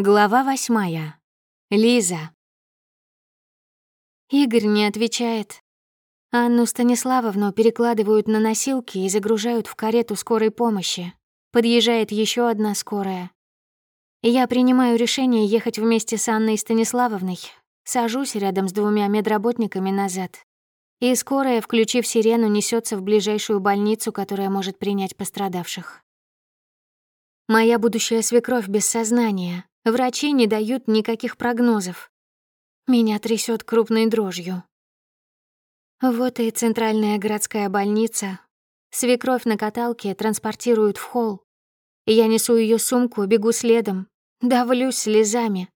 Глава восьмая. Лиза. Игорь не отвечает. Анну Станиславовну перекладывают на носилки и загружают в карету скорой помощи. Подъезжает еще одна скорая. Я принимаю решение ехать вместе с Анной Станиславовной, сажусь рядом с двумя медработниками назад. И скорая, включив сирену, несется в ближайшую больницу, которая может принять пострадавших. Моя будущая свекровь без сознания. Врачи не дают никаких прогнозов. Меня трясет крупной дрожью. Вот и центральная городская больница. Свекровь на каталке транспортируют в холл. Я несу ее сумку, бегу следом, давлюсь слезами.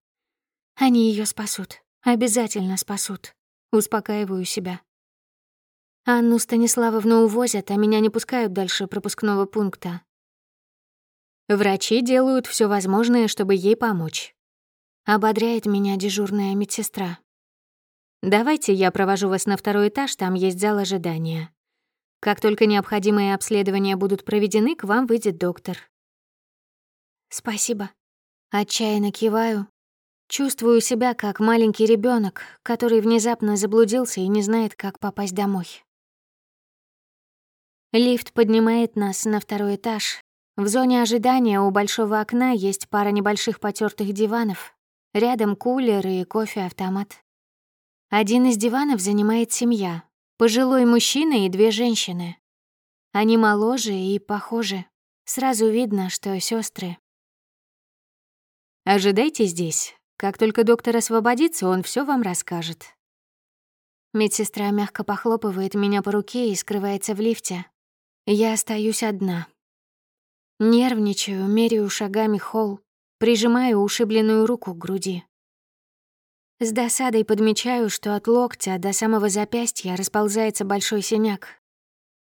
Они ее спасут, обязательно спасут. Успокаиваю себя. Анну Станиславовну увозят, а меня не пускают дальше пропускного пункта. Врачи делают все возможное, чтобы ей помочь. Ободряет меня дежурная медсестра. Давайте я провожу вас на второй этаж, там есть зал ожидания. Как только необходимые обследования будут проведены, к вам выйдет доктор. Спасибо. Отчаянно киваю. Чувствую себя как маленький ребенок, который внезапно заблудился и не знает, как попасть домой. Лифт поднимает нас на второй этаж, в зоне ожидания у большого окна есть пара небольших потертых диванов. Рядом кулер и кофе-автомат. Один из диванов занимает семья. Пожилой мужчина и две женщины. Они моложе и похожи. Сразу видно, что сестры. Ожидайте здесь. Как только доктор освободится, он все вам расскажет. Медсестра мягко похлопывает меня по руке и скрывается в лифте. Я остаюсь одна. Нервничаю, меряю шагами холл, прижимаю ушибленную руку к груди. С досадой подмечаю, что от локтя до самого запястья расползается большой синяк.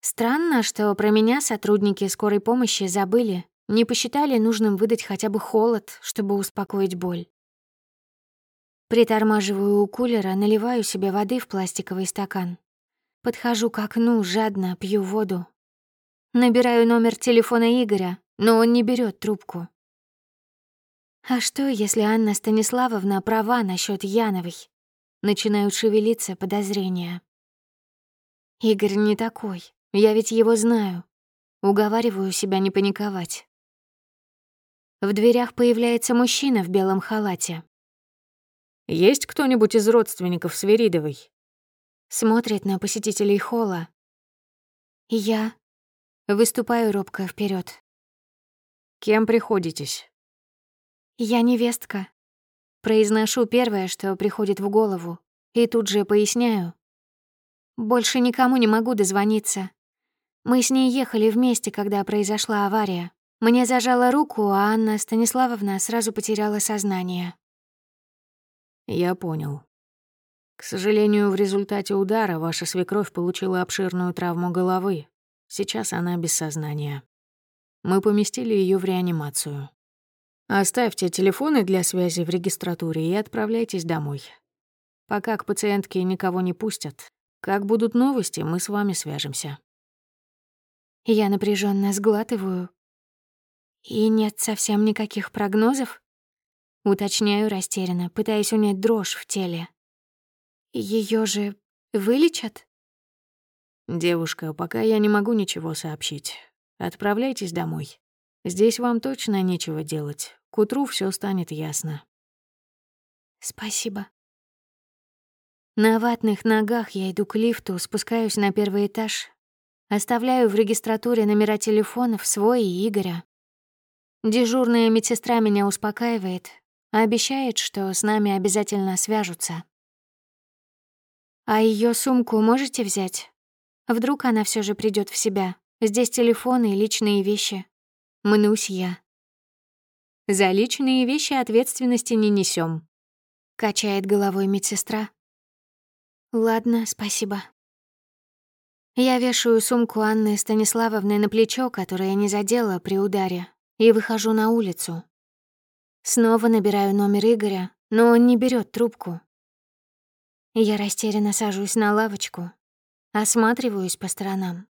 Странно, что про меня сотрудники скорой помощи забыли, не посчитали нужным выдать хотя бы холод, чтобы успокоить боль. Притормаживаю у кулера, наливаю себе воды в пластиковый стакан. Подхожу к окну, жадно пью воду. Набираю номер телефона Игоря, но он не берет трубку. А что, если Анна Станиславовна права насчет Яновой? Начинают шевелиться подозрения. Игорь не такой, я ведь его знаю. Уговариваю себя не паниковать. В дверях появляется мужчина в белом халате. «Есть кто-нибудь из родственников Сверидовой?» Смотрит на посетителей холла. Я выступаю робко вперед. Кем приходитесь? Я невестка. Произношу первое, что приходит в голову, и тут же поясняю. Больше никому не могу дозвониться. Мы с ней ехали вместе, когда произошла авария. Мне зажала руку, а Анна Станиславовна сразу потеряла сознание. Я понял. К сожалению, в результате удара ваша свекровь получила обширную травму головы. Сейчас она без сознания. Мы поместили ее в реанимацию. Оставьте телефоны для связи в регистратуре и отправляйтесь домой. Пока к пациентке никого не пустят. Как будут новости, мы с вами свяжемся. Я напряженно сглатываю. И нет совсем никаких прогнозов? Уточняю растерянно, пытаясь унять дрожь в теле. Ее же вылечат? Девушка, пока я не могу ничего сообщить. Отправляйтесь домой. Здесь вам точно нечего делать. К утру все станет ясно. Спасибо. На ватных ногах я иду к лифту, спускаюсь на первый этаж. Оставляю в регистратуре номера телефонов свой и Игоря. Дежурная медсестра меня успокаивает, обещает, что с нами обязательно свяжутся. А ее сумку можете взять? Вдруг она все же придет в себя. Здесь телефоны и личные вещи. Мнусь я. За личные вещи ответственности не несем. Качает головой медсестра. Ладно, спасибо. Я вешаю сумку Анны Станиславовны на плечо, которое не задела при ударе, и выхожу на улицу. Снова набираю номер Игоря, но он не берет трубку. Я растерянно сажусь на лавочку, осматриваюсь по сторонам.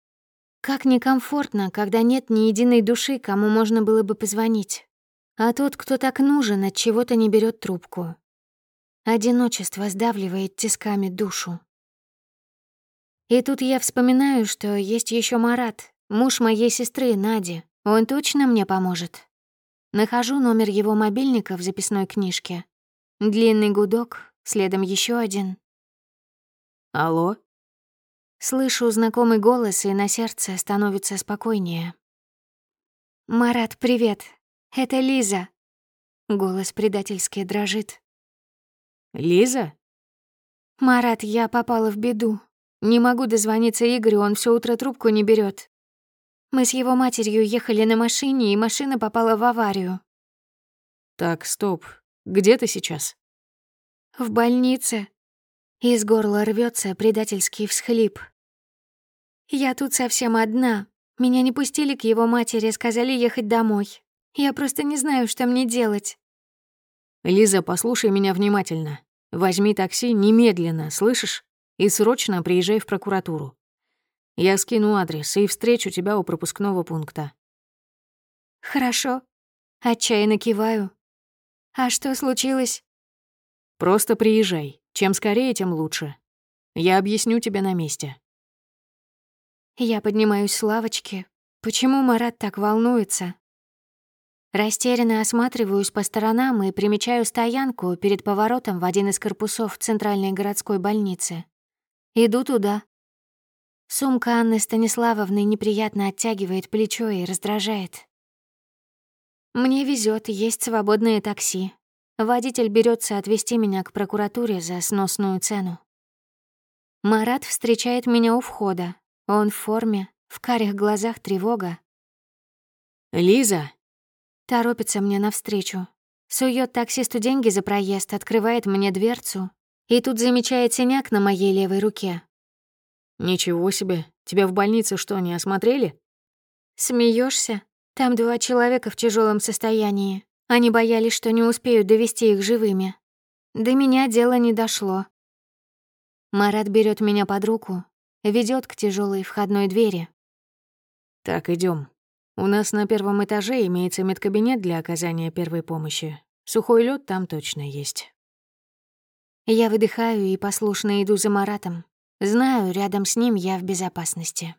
Как некомфортно, когда нет ни единой души, кому можно было бы позвонить. А тот, кто так нужен, от чего-то не берет трубку. Одиночество сдавливает тисками душу. И тут я вспоминаю, что есть еще Марат, муж моей сестры Нади. Он точно мне поможет. Нахожу номер его мобильника в записной книжке. Длинный гудок, следом еще один. Алло? Слышу знакомый голос, и на сердце становится спокойнее. «Марат, привет. Это Лиза». Голос предательски дрожит. «Лиза?» «Марат, я попала в беду. Не могу дозвониться Игорю, он все утро трубку не берет. Мы с его матерью ехали на машине, и машина попала в аварию». «Так, стоп. Где ты сейчас?» «В больнице». Из горла рвется предательский всхлип. «Я тут совсем одна. Меня не пустили к его матери, сказали ехать домой. Я просто не знаю, что мне делать». «Лиза, послушай меня внимательно. Возьми такси немедленно, слышишь? И срочно приезжай в прокуратуру. Я скину адрес и встречу тебя у пропускного пункта». «Хорошо». Отчаянно киваю. «А что случилось?» «Просто приезжай. Чем скорее, тем лучше. Я объясню тебе на месте». Я поднимаюсь с лавочки. Почему Марат так волнуется? Растерянно осматриваюсь по сторонам и примечаю стоянку перед поворотом в один из корпусов Центральной городской больницы. Иду туда. Сумка Анны Станиславовны неприятно оттягивает плечо и раздражает. Мне везет, есть свободное такси. Водитель берется отвезти меня к прокуратуре за сносную цену. Марат встречает меня у входа. Он в форме, в карих глазах тревога. «Лиза!» Торопится мне навстречу. Сует таксисту деньги за проезд, открывает мне дверцу. И тут замечает синяк на моей левой руке. «Ничего себе. Тебя в больнице что, не осмотрели?» Смеешься? Там два человека в тяжелом состоянии. Они боялись, что не успеют довести их живыми. До меня дело не дошло. Марат берет меня под руку, ведет к тяжелой входной двери. «Так, идем. У нас на первом этаже имеется медкабинет для оказания первой помощи. Сухой лед там точно есть. Я выдыхаю и послушно иду за Маратом. Знаю, рядом с ним я в безопасности.